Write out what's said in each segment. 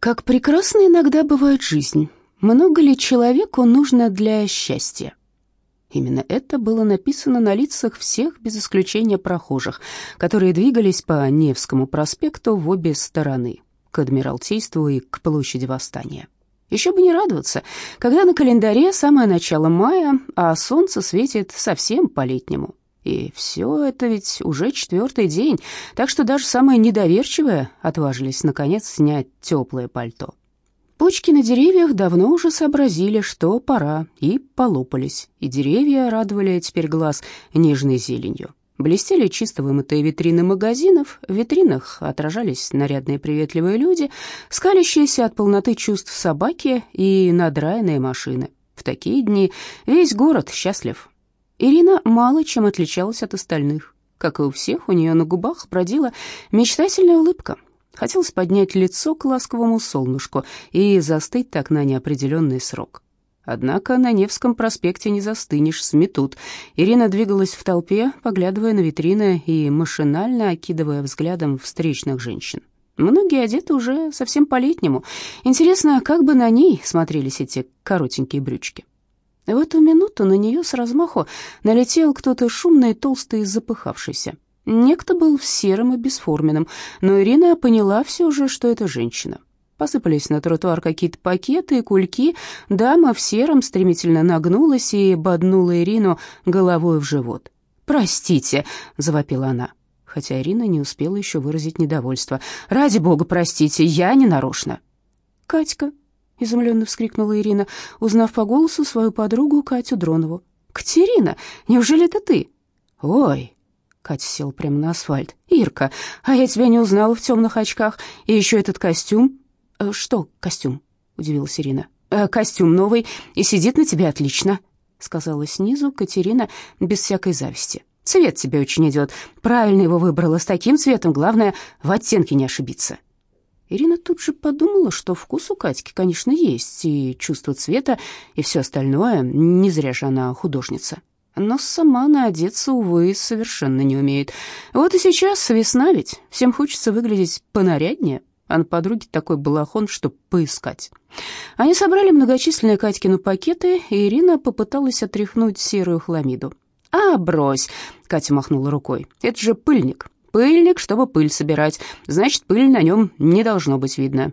Как прекрасно иногда бывает жизнь. Много ли человеку нужно для счастья? Именно это было написано на лицах всех, без исключения прохожих, которые двигались по Невскому проспекту в обе стороны, к Адмиралтейству и к площади Восстания. Еще бы не радоваться, когда на календаре самое начало мая, а солнце светит совсем по-летнему. И все это ведь уже четвертый день, так что даже самые недоверчивые отважились, наконец, снять теплое пальто. Почки на деревьях давно уже сообразили, что пора, и полопались, и деревья радовали теперь глаз нежной зеленью. Блестели чисто вымытые витрины магазинов, в витринах отражались нарядные приветливые люди, скалящиеся от полноты чувств собаки и надраенные машины. В такие дни весь город счастлив, Ирина мало чем отличалась от остальных. Как и у всех, у нее на губах бродила мечтательная улыбка. Хотелось поднять лицо к ласковому солнышку и застыть так на неопределенный срок. Однако на Невском проспекте не застынешь, сметут. Ирина двигалась в толпе, поглядывая на витрины и машинально окидывая взглядом встречных женщин. Многие одеты уже совсем по-летнему. Интересно, как бы на ней смотрелись эти коротенькие брючки. В эту минуту на нее с размаху налетел кто-то шумный, толстый и запыхавшийся. Некто был серым и бесформенным, но Ирина поняла все же, что это женщина. Посыпались на тротуар какие-то пакеты и кульки. Дама в сером стремительно нагнулась и боднула Ирину головой в живот. «Простите», — завопила она, хотя Ирина не успела еще выразить недовольство. «Ради бога, простите, я не нарочно». «Катька», — изумленно вскрикнула Ирина, узнав по голосу свою подругу Катю Дронову. «Катерина, неужели это ты?» «Ой!» — Катя сел прямо на асфальт. «Ирка, а я тебя не узнала в темных очках. И еще этот костюм». «Э, «Что костюм?» — удивилась Ирина. «Э, «Костюм новый, и сидит на тебе отлично», — сказала снизу Катерина без всякой зависти. «Цвет тебе очень идет. Правильно его выбрала. С таким цветом главное в оттенке не ошибиться». Ирина тут же подумала, что вкус у Катьки, конечно, есть, и чувство цвета, и все остальное, не зря же она художница. Но сама она одеться, увы, совершенно не умеет. Вот и сейчас весна ведь, всем хочется выглядеть понаряднее, а на подруге такой балахон, что поискать. Они собрали многочисленные Катькины пакеты, и Ирина попыталась отряхнуть серую хламиду. «А, брось!» — Катя махнула рукой. «Это же пыльник. Пыльник, чтобы пыль собирать. Значит, пыль на нем не должно быть видно.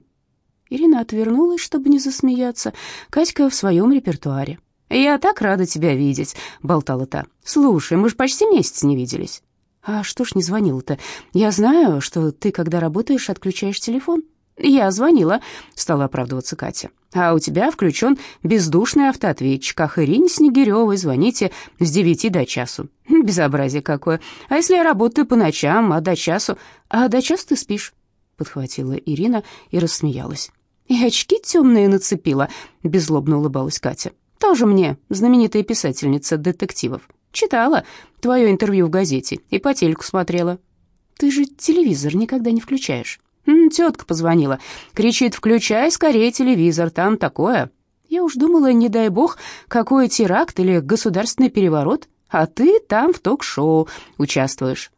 Ирина отвернулась, чтобы не засмеяться. Катька в своем репертуаре. «Я так рада тебя видеть», — болтала та. «Слушай, мы же почти месяц не виделись». «А что ж не звонила-то? Я знаю, что ты, когда работаешь, отключаешь телефон». «Я звонила», — стала оправдываться Катя. «А у тебя включен бездушный автоответчик. Ирине Снегиревой звоните с девяти до часу. Безобразие какое. А если я работаю по ночам, а до часу... А до часу ты спишь?» Подхватила Ирина и рассмеялась. «И очки темные нацепила», — беззлобно улыбалась Катя. «Тоже мне знаменитая писательница детективов. Читала твое интервью в газете и по телеку смотрела». «Ты же телевизор никогда не включаешь». Тетка позвонила. Кричит, включай скорее телевизор, там такое. Я уж думала, не дай бог, какой теракт или государственный переворот, а ты там в ток-шоу участвуешь.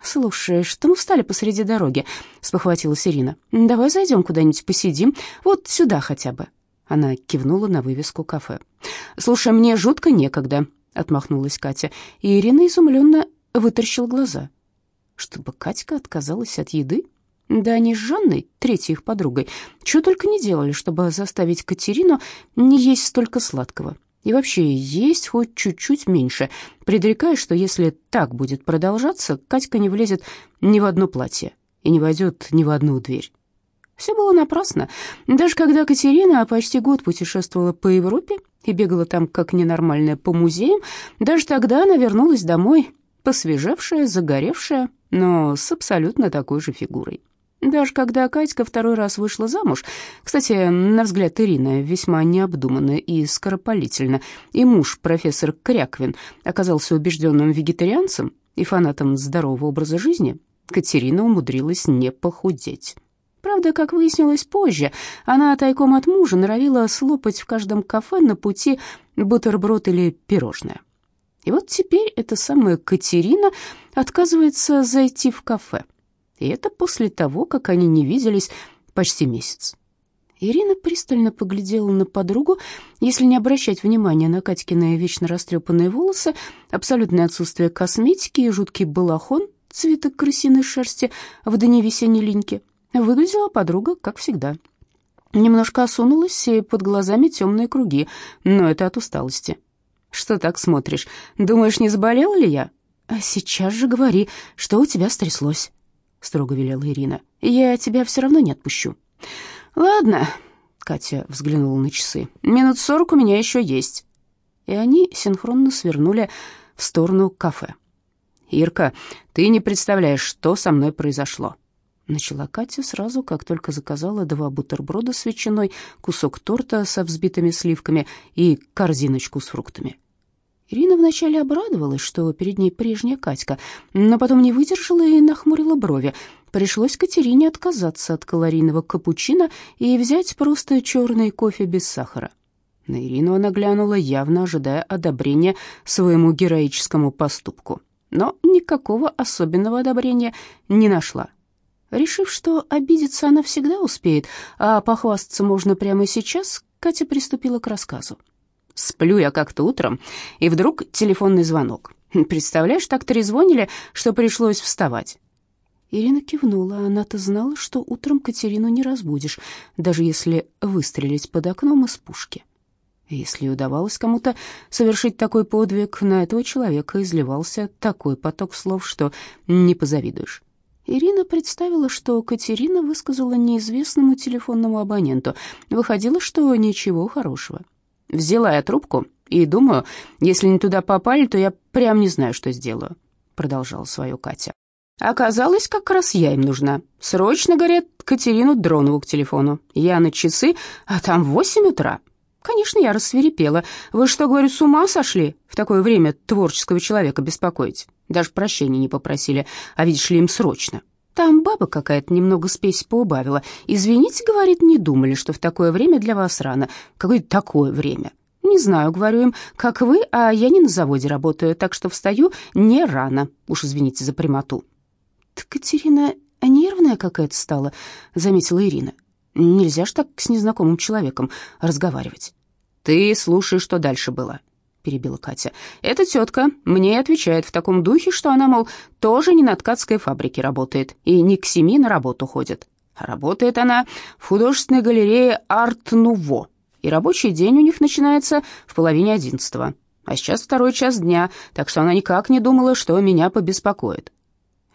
«Слушай, что мы встали посреди дороги?» — спохватилась Ирина. «Давай зайдем куда-нибудь посидим, вот сюда хотя бы». Она кивнула на вывеску кафе. «Слушай, мне жутко некогда», — отмахнулась Катя, и Ирина изумленно вытаращила глаза. «Чтобы Катька отказалась от еды?» Да они с Жанной, третьей их подругой, что только не делали, чтобы заставить Катерину не есть столько сладкого. И вообще есть хоть чуть-чуть меньше, предрекая, что если так будет продолжаться, Катька не влезет ни в одно платье и не войдет ни в одну дверь. Все было напрасно. Даже когда Катерина почти год путешествовала по Европе и бегала там как ненормальная по музеям, даже тогда она вернулась домой, посвежевшая, загоревшая, но с абсолютно такой же фигурой. Даже когда Катька второй раз вышла замуж, кстати, на взгляд Ирины, весьма необдуманно и скоропалительно, и муж, профессор Кряквин, оказался убежденным вегетарианцем и фанатом здорового образа жизни, Катерина умудрилась не похудеть. Правда, как выяснилось позже, она тайком от мужа норовила слопать в каждом кафе на пути бутерброд или пирожное. И вот теперь эта самая Катерина отказывается зайти в кафе. И это после того, как они не виделись почти месяц. Ирина пристально поглядела на подругу. Если не обращать внимания на Катькины вечно растрепанные волосы, абсолютное отсутствие косметики и жуткий балахон цвета крысиной шерсти в дни весенней линьки, выглядела подруга, как всегда. Немножко осунулась, и под глазами темные круги, но это от усталости. «Что так смотришь? Думаешь, не заболела ли я?» «А сейчас же говори, что у тебя стряслось», — строго велела Ирина. «Я тебя все равно не отпущу». «Ладно», — Катя взглянула на часы, — «минут сорок у меня еще есть». И они синхронно свернули в сторону кафе. «Ирка, ты не представляешь, что со мной произошло», начала Катя сразу, как только заказала два бутерброда с ветчиной, кусок торта со взбитыми сливками и корзиночку с фруктами. Ирина вначале обрадовалась, что перед ней прежняя Катька, но потом не выдержала и нахмурила брови. Пришлось Катерине отказаться от калорийного капучино и взять просто черный кофе без сахара. На Ирину она глянула, явно ожидая одобрения своему героическому поступку, но никакого особенного одобрения не нашла. Решив, что обидеться она всегда успеет, а похвастаться можно прямо сейчас, Катя приступила к рассказу. Сплю я как-то утром, и вдруг телефонный звонок. Представляешь, так трезвонили, что пришлось вставать. Ирина кивнула. Она-то знала, что утром Катерину не разбудишь, даже если выстрелить под окном из пушки. Если удавалось кому-то совершить такой подвиг, на этого человека изливался такой поток слов, что не позавидуешь. Ирина представила, что Катерина высказала неизвестному телефонному абоненту. Выходило, что ничего хорошего. Взяла я трубку и думаю, если не туда попали, то я прям не знаю, что сделаю, продолжала свою Катя. Оказалось, как раз я им нужна. Срочно, говорят, Катерину Дронову к телефону. Я на часы, а там восемь утра. Конечно, я рассверепела. Вы что, говорю, с ума сошли в такое время творческого человека беспокоить? Даже прощения не попросили, а видишь ли, им срочно. Там баба какая-то немного спесь поубавила. Извините, говорит, не думали, что в такое время для вас рано. Какое такое время? Не знаю, говорю им, как вы, а я не на заводе работаю, так что встаю не рано. Уж извините за прямоту. Так Катерина нервная какая-то стала, заметила Ирина. Нельзя ж так с незнакомым человеком разговаривать. Ты слушай, что дальше было перебила Катя. «Эта тетка мне отвечает в таком духе, что она, мол, тоже не на ткацкой фабрике работает и не к семи на работу ходит. Работает она в художественной галерее «Арт-Нуво», и рабочий день у них начинается в половине одиннадцатого. А сейчас второй час дня, так что она никак не думала, что меня побеспокоит.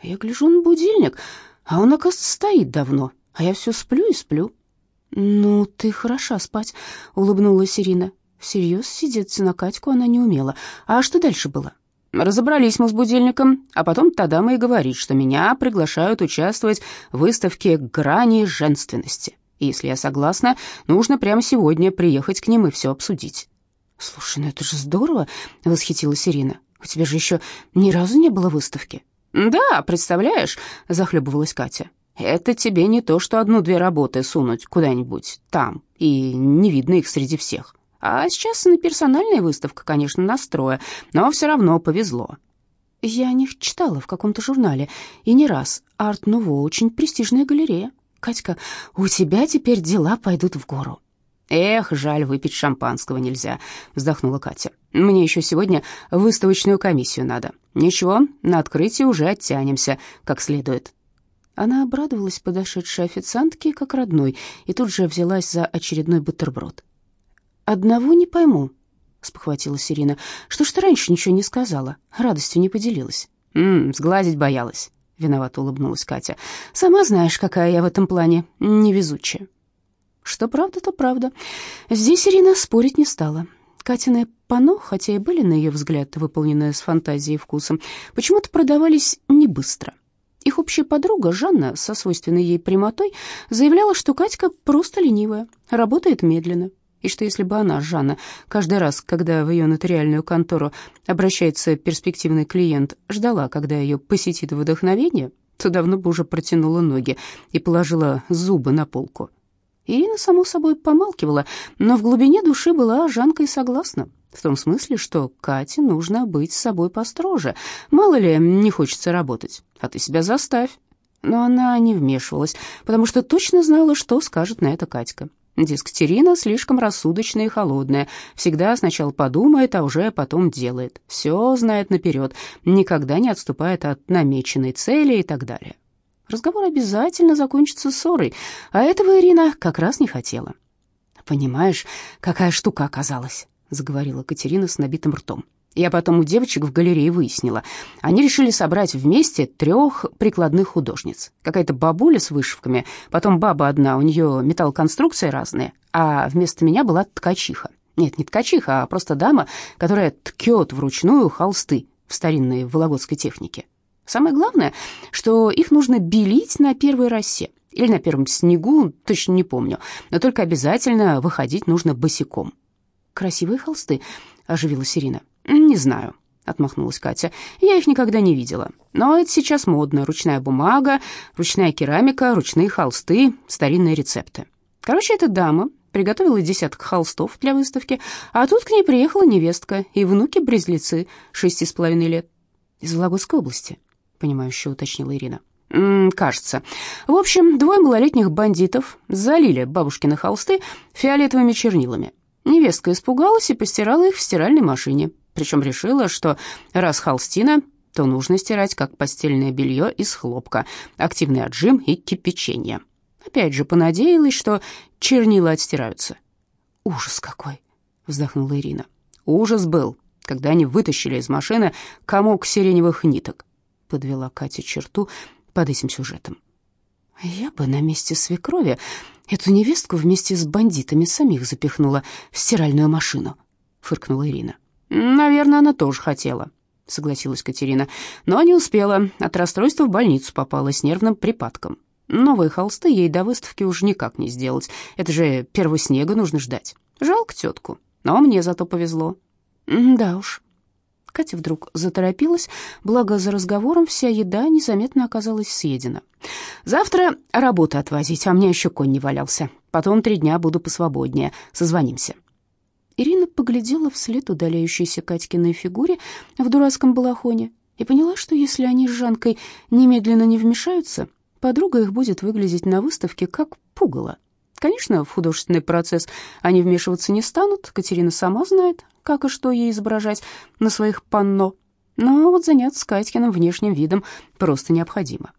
Я гляжу на будильник, а он, оказывается, стоит давно, а я все сплю и сплю. «Ну, ты хороша спать», — улыбнулась Ирина. Всерьез сидеться на Катьку она не умела. А что дальше было? Разобрались мы с будильником, а потом Тадама и говорит, что меня приглашают участвовать в выставке «Грани женственности». И если я согласна, нужно прямо сегодня приехать к ним и все обсудить. «Слушай, ну это же здорово!» — восхитилась Ирина. «У тебя же еще ни разу не было выставки». «Да, представляешь», — захлебывалась Катя. «Это тебе не то, что одну-две работы сунуть куда-нибудь там, и не видно их среди всех». А сейчас на персональная выставка, конечно, настроя, но все равно повезло. Я о них читала в каком-то журнале, и не раз. Арт-Нуво очень престижная галерея. Катька, у тебя теперь дела пойдут в гору. Эх, жаль, выпить шампанского нельзя, вздохнула Катя. Мне еще сегодня выставочную комиссию надо. Ничего, на открытие уже оттянемся как следует. Она обрадовалась подошедшей официантке как родной и тут же взялась за очередной бутерброд. «Одного не пойму», — спохватилась Ирина. «Что ж ты раньше ничего не сказала? Радостью не поделилась». «М-м, сглазить боялась», — виновато улыбнулась Катя. «Сама знаешь, какая я в этом плане невезучая». Что правда, то правда. Здесь Ирина спорить не стала. Катины пано, хотя и были, на ее взгляд, выполненные с фантазией и вкусом, почему-то продавались не быстро. Их общая подруга Жанна со свойственной ей прямотой заявляла, что Катька просто ленивая, работает медленно, и что если бы она, Жанна, каждый раз, когда в ее нотариальную контору обращается перспективный клиент, ждала, когда ее посетит вдохновение, то давно бы уже протянула ноги и положила зубы на полку. Ирина, само собой, помалкивала, но в глубине души была Жанкой согласна. В том смысле, что Кате нужно быть с собой построже. Мало ли, не хочется работать, а ты себя заставь. Но она не вмешивалась, потому что точно знала, что скажет на это Катька. Дескать, Ирина слишком рассудочная и холодная, всегда сначала подумает, а уже потом делает, все знает наперед, никогда не отступает от намеченной цели и так далее. Разговор обязательно закончится ссорой, а этого Ирина как раз не хотела. «Понимаешь, какая штука оказалась?» — заговорила Катерина с набитым ртом. Я потом у девочек в галерее выяснила. Они решили собрать вместе трех прикладных художниц. Какая-то бабуля с вышивками, потом баба одна, у нее металлоконструкции разные, а вместо меня была ткачиха. Нет, не ткачиха, а просто дама, которая ткет вручную холсты в старинной вологодской технике. Самое главное, что их нужно белить на первой росе или на первом снегу, точно не помню, но только обязательно выходить нужно босиком. «Красивые холсты», — оживилась Ирина. «Не знаю», — отмахнулась Катя. «Я их никогда не видела. Но это сейчас модно. Ручная бумага, ручная керамика, ручные холсты, старинные рецепты. Короче, эта дама приготовила десяток холстов для выставки, а тут к ней приехала невестка и внуки-близнецы шести с половиной лет. Из Вологодской области, понимающе уточнила Ирина. «М -м, кажется. В общем, двое малолетних бандитов залили бабушкины холсты фиолетовыми чернилами. Невестка испугалась и постирала их в стиральной машине причем решила, что раз холстина, то нужно стирать как постельное белье из хлопка, активный отжим и кипячение. Опять же, понадеялась, что чернила отстираются. «Ужас какой!» — вздохнула Ирина. «Ужас был, когда они вытащили из машины комок сиреневых ниток», — подвела Катя черту под этим сюжетом. «Я бы на месте свекрови эту невестку вместе с бандитами самих запихнула в стиральную машину», — фыркнула Ирина. «Наверное, она тоже хотела», — согласилась Катерина, но не успела. От расстройства в больницу попала с нервным припадком. Новые холсты ей до выставки уже никак не сделать. Это же первого снега нужно ждать. Жалко тетку, но мне зато повезло. Да уж. Катя вдруг заторопилась, благо за разговором вся еда незаметно оказалась съедена. «Завтра работу отвозить, а меня еще конь не валялся. Потом три дня буду посвободнее. Созвонимся». Ирина поглядела вслед удаляющейся Катькиной фигуре в дурацком балахоне и поняла, что если они с Жанкой немедленно не вмешаются, подруга их будет выглядеть на выставке как пугало. Конечно, в художественный процесс они вмешиваться не станут, Катерина сама знает, как и что ей изображать на своих панно, но вот заняться Катькиным внешним видом просто необходимо.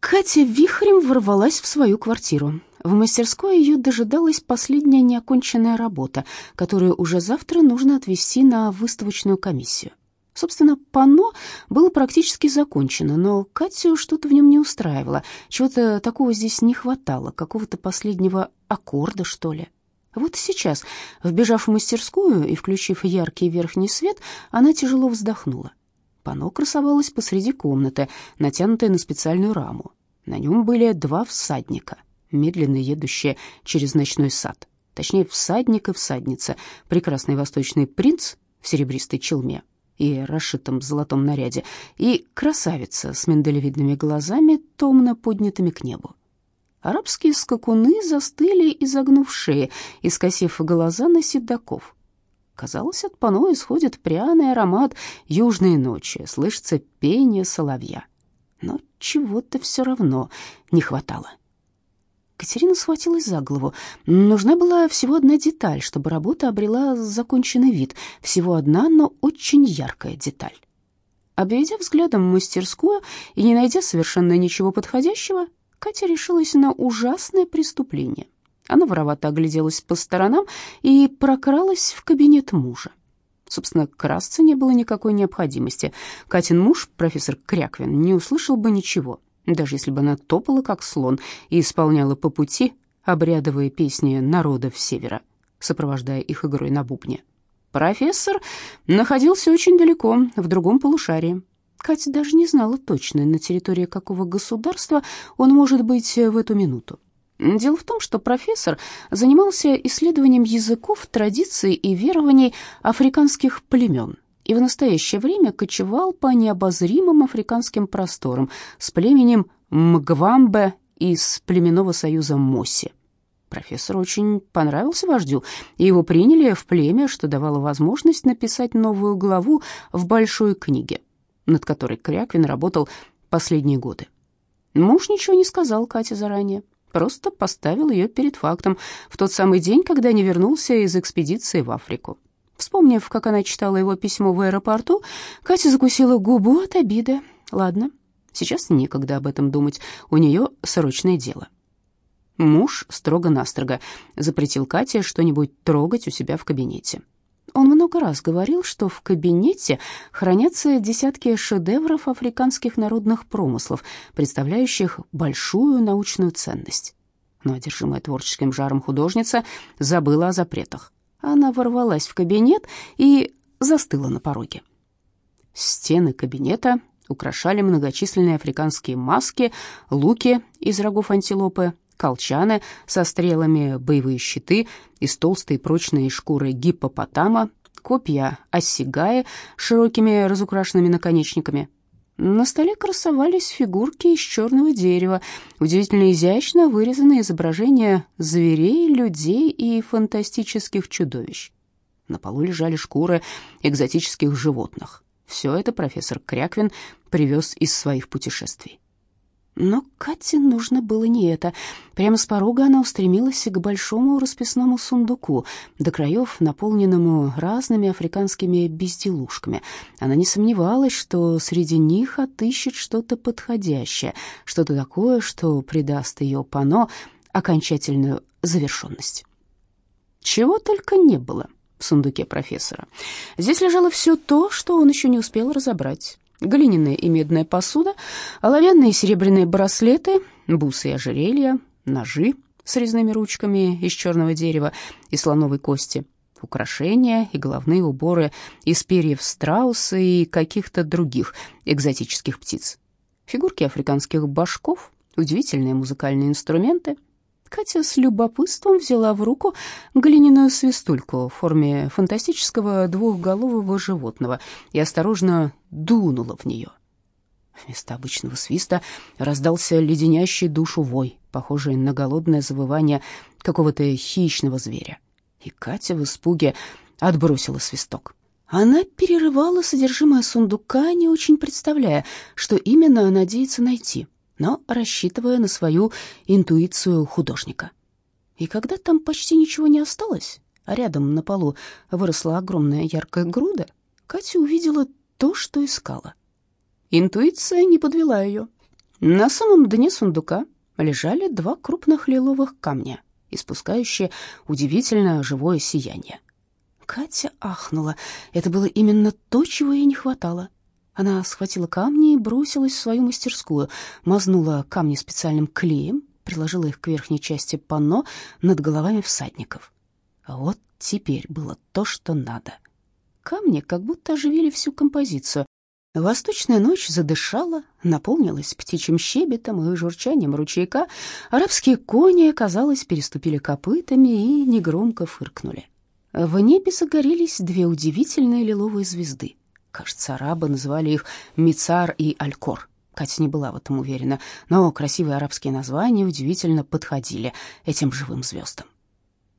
Катя вихрем ворвалась в свою квартиру. В мастерской ее дожидалась последняя неоконченная работа, которую уже завтра нужно отвезти на выставочную комиссию. Собственно, панно было практически закончено, но Катю что-то в нем не устраивало, чего-то такого здесь не хватало, какого-то последнего аккорда, что ли. Вот сейчас, вбежав в мастерскую и включив яркий верхний свет, она тяжело вздохнула. Панно красовалось посреди комнаты, натянутое на специальную раму. На нем были два всадника — медленно едущая через ночной сад. Точнее, всадник и всадница, прекрасный восточный принц в серебристой челме и расшитом золотом наряде, и красавица с миндалевидными глазами, томно поднятыми к небу. Арабские скакуны застыли, изогнув шеи и скосив глаза на седаков. Казалось, от пано исходит пряный аромат южной ночи, слышится пение соловья. Но чего-то все равно не хватало. Катерина схватилась за голову. Нужна была всего одна деталь, чтобы работа обрела законченный вид. Всего одна, но очень яркая деталь. Обведя взглядом мастерскую и не найдя совершенно ничего подходящего, Катя решилась на ужасное преступление. Она воровато огляделась по сторонам и прокралась в кабинет мужа. Собственно, красться не было никакой необходимости. Катин муж, профессор Кряквин, не услышал бы ничего даже если бы она топала, как слон, и исполняла по пути обрядовые песни народов Севера, сопровождая их игрой на бубне. Профессор находился очень далеко, в другом полушарии. Катя даже не знала точно, на территории какого государства он может быть в эту минуту. Дело в том, что профессор занимался исследованием языков, традиций и верований африканских племен – и в настоящее время кочевал по необозримым африканским просторам с племенем Мгвамбе из племенного союза Моси. Профессор очень понравился вождю, и его приняли в племя, что давало возможность написать новую главу в большой книге, над которой Кряквин работал последние годы. Муж ничего не сказал Кате заранее, просто поставил ее перед фактом в тот самый день, когда не вернулся из экспедиции в Африку. Вспомнив, как она читала его письмо в аэропорту, Катя закусила губу от обиды. Ладно, сейчас некогда об этом думать, у нее срочное дело. Муж строго-настрого запретил Кате что-нибудь трогать у себя в кабинете. Он много раз говорил, что в кабинете хранятся десятки шедевров африканских народных промыслов, представляющих большую научную ценность. Но одержимая творческим жаром художница забыла о запретах. Она ворвалась в кабинет и застыла на пороге. Стены кабинета украшали многочисленные африканские маски, луки из рогов антилопы, колчаны со стрелами, боевые щиты из толстой прочной шкуры гиппопотама, копья осигая с широкими разукрашенными наконечниками. На столе красовались фигурки из черного дерева, удивительно изящно вырезанные изображения зверей, людей и фантастических чудовищ. На полу лежали шкуры экзотических животных. Все это профессор Кряквин привез из своих путешествий. Но Кате нужно было не это. Прямо с порога она устремилась к большому расписному сундуку, до краев наполненному разными африканскими безделушками. Она не сомневалась, что среди них отыщет что-то подходящее, что-то такое, что придаст ее пано окончательную завершенность. Чего только не было в сундуке профессора. Здесь лежало все то, что он еще не успел разобрать глиняная и медная посуда, оловянные и серебряные браслеты, бусы и ожерелья, ножи с резными ручками из черного дерева и слоновой кости, украшения и головные уборы из перьев страуса и каких-то других экзотических птиц, фигурки африканских башков, удивительные музыкальные инструменты — Катя с любопытством взяла в руку глиняную свистульку в форме фантастического двухголового животного и осторожно дунула в нее. Вместо обычного свиста раздался леденящий душу вой, похожий на голодное завывание какого-то хищного зверя. И Катя в испуге отбросила свисток. Она перерывала содержимое сундука, не очень представляя, что именно надеется найти — но рассчитывая на свою интуицию художника. И когда там почти ничего не осталось, а рядом на полу выросла огромная яркая груда, Катя увидела то, что искала. Интуиция не подвела ее. На самом дне сундука лежали два крупных лиловых камня, испускающие удивительно живое сияние. Катя ахнула. Это было именно то, чего ей не хватало. Она схватила камни и бросилась в свою мастерскую, мазнула камни специальным клеем, приложила их к верхней части панно над головами всадников. А вот теперь было то, что надо. Камни как будто оживили всю композицию. Восточная ночь задышала, наполнилась птичьим щебетом и журчанием ручейка. Арабские кони, казалось, переступили копытами и негромко фыркнули. В небе загорелись две удивительные лиловые звезды. Кажется, арабы называли их Мицар и Алькор. Катя не была в этом уверена, но красивые арабские названия удивительно подходили этим живым звездам.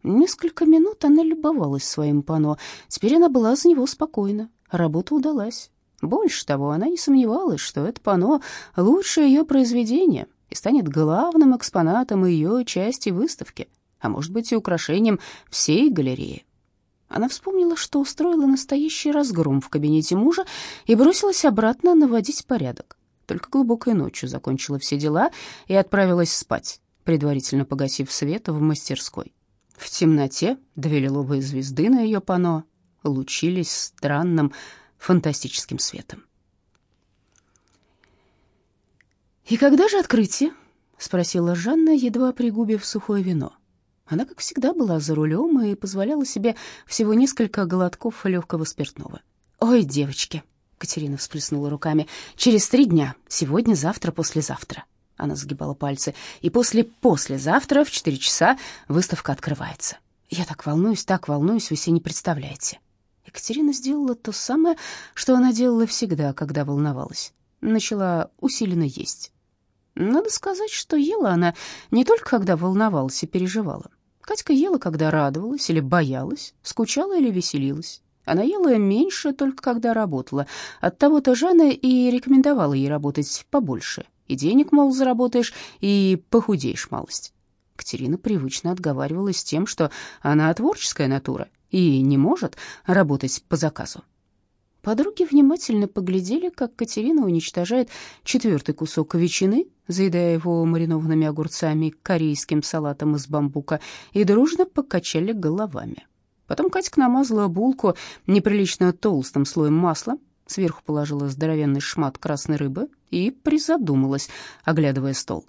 Несколько минут она любовалась своим пано. Теперь она была за него спокойна. Работа удалась. Больше того, она не сомневалась, что это пано — лучшее ее произведение и станет главным экспонатом ее части выставки, а может быть и украшением всей галереи. Она вспомнила, что устроила настоящий разгром в кабинете мужа и бросилась обратно наводить порядок. Только глубокой ночью закончила все дела и отправилась спать, предварительно погасив свет в мастерской. В темноте две лиловые звезды на ее пано лучились странным фантастическим светом. «И когда же открытие?» — спросила Жанна, едва пригубив сухое вино. Она, как всегда, была за рулем и позволяла себе всего несколько глотков легкого спиртного. «Ой, девочки!» — Катерина всплеснула руками. «Через три дня. Сегодня, завтра, послезавтра». Она сгибала пальцы. «И после-послезавтра в четыре часа выставка открывается. Я так волнуюсь, так волнуюсь, вы себе не представляете». Екатерина сделала то самое, что она делала всегда, когда волновалась. Начала усиленно есть. Надо сказать, что ела она не только когда волновалась и переживала. Катька ела, когда радовалась или боялась, скучала или веселилась. Она ела меньше только когда работала. Оттого-то Жанна и рекомендовала ей работать побольше И денег, мол, заработаешь, и похудеешь малость. Катерина привычно отговаривалась тем, что она творческая натура и не может работать по заказу. Подруги внимательно поглядели, как Катерина уничтожает четвертый кусок ветчины, заедая его маринованными огурцами, корейским салатом из бамбука, и дружно покачали головами. Потом Катька намазала булку неприлично толстым слоем масла, сверху положила здоровенный шмат красной рыбы и призадумалась, оглядывая стол.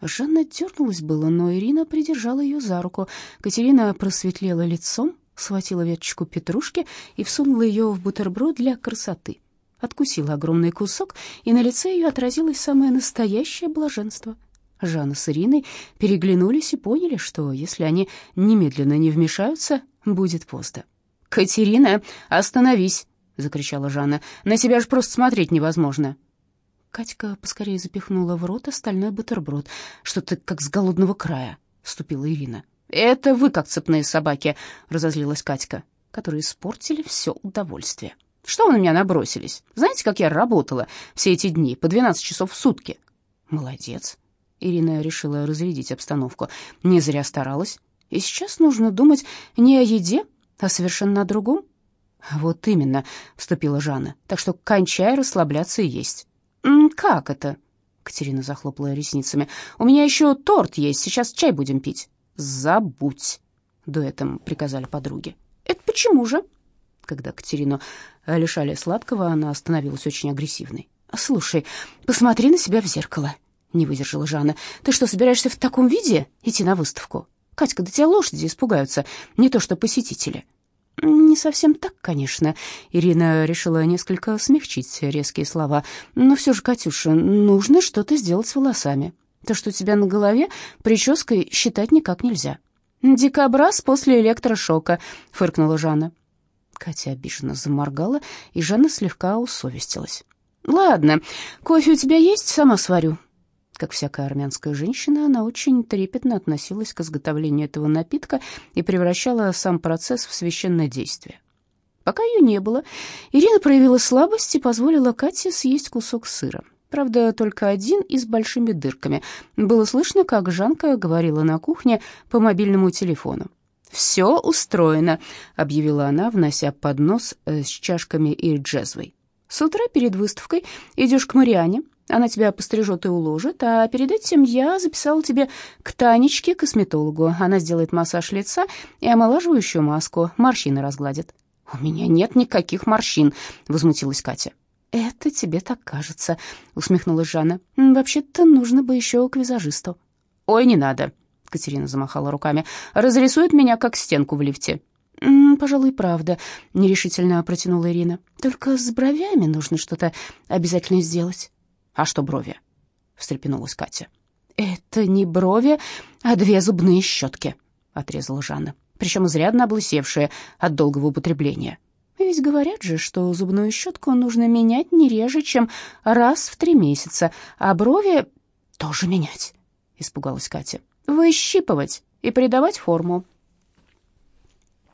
Жанна дернулась было, но Ирина придержала ее за руку. Катерина просветлела лицом, схватила веточку петрушки и всунула ее в бутерброд для красоты. Откусила огромный кусок, и на лице ее отразилось самое настоящее блаженство. Жанна с Ириной переглянулись и поняли, что если они немедленно не вмешаются, будет поздно. «Катерина, остановись!» — закричала Жанна. «На тебя ж просто смотреть невозможно!» Катька поскорее запихнула в рот остальной бутерброд. «Что-то как с голодного края», — вступила Ирина. «Это вы как цепные собаки», — разозлилась Катька, которые испортили все удовольствие. «Что вы на меня набросились? Знаете, как я работала все эти дни, по 12 часов в сутки?» «Молодец», — Ирина решила разрядить обстановку. «Не зря старалась. И сейчас нужно думать не о еде, а совершенно о другом». «Вот именно», — вступила Жанна, «так что кончай расслабляться и есть». «Как это?» — Катерина захлопала ресницами. «У меня еще торт есть, сейчас чай будем пить». «Забудь», — дуэтом приказали подруги. «Это почему же?» Когда Катерину лишали сладкого, она становилась очень агрессивной. «Слушай, посмотри на себя в зеркало», — не выдержала Жанна. «Ты что, собираешься в таком виде идти на выставку? Катька, да тебя лошади испугаются, не то что посетители». «Не совсем так, конечно». Ирина решила несколько смягчить резкие слова. «Но все же, Катюша, нужно что-то сделать с волосами. То, что у тебя на голове, прической считать никак нельзя». «Дикобраз после электрошока», — фыркнула Жанна. Катя обиженно заморгала, и Жанна слегка усовестилась. «Ладно, кофе у тебя есть? Сама сварю». Как всякая армянская женщина, она очень трепетно относилась к изготовлению этого напитка и превращала сам процесс в священное действие. Пока ее не было, Ирина проявила слабость и позволила Кате съесть кусок сыра. Правда, только один и с большими дырками. Было слышно, как Жанка говорила на кухне по мобильному телефону. «Все устроено», — объявила она, внося поднос э, с чашками и джезвой. «С утра перед выставкой идешь к Мариане, она тебя пострижет и уложит, а перед этим я записала тебе к Танечке, косметологу. Она сделает массаж лица и омолаживающую маску, морщины разгладит». «У меня нет никаких морщин», — возмутилась Катя. «Это тебе так кажется», — усмехнулась Жанна. «Вообще-то нужно бы еще к визажисту». «Ой, не надо», — Катерина замахала руками. «Разрисует меня, как стенку в лифте». «Пожалуй, правда», — нерешительно протянула Ирина. «Только с бровями нужно что-то обязательно сделать». «А что брови?» — встрепенулась Катя. «Это не брови, а две зубные щетки», — отрезала Жанна, причем изрядно облысевшие от долгого употребления. Ведь говорят же, что зубную щетку нужно менять не реже, чем раз в три месяца, а брови тоже менять, испугалась Катя. Выщипывать и придавать форму.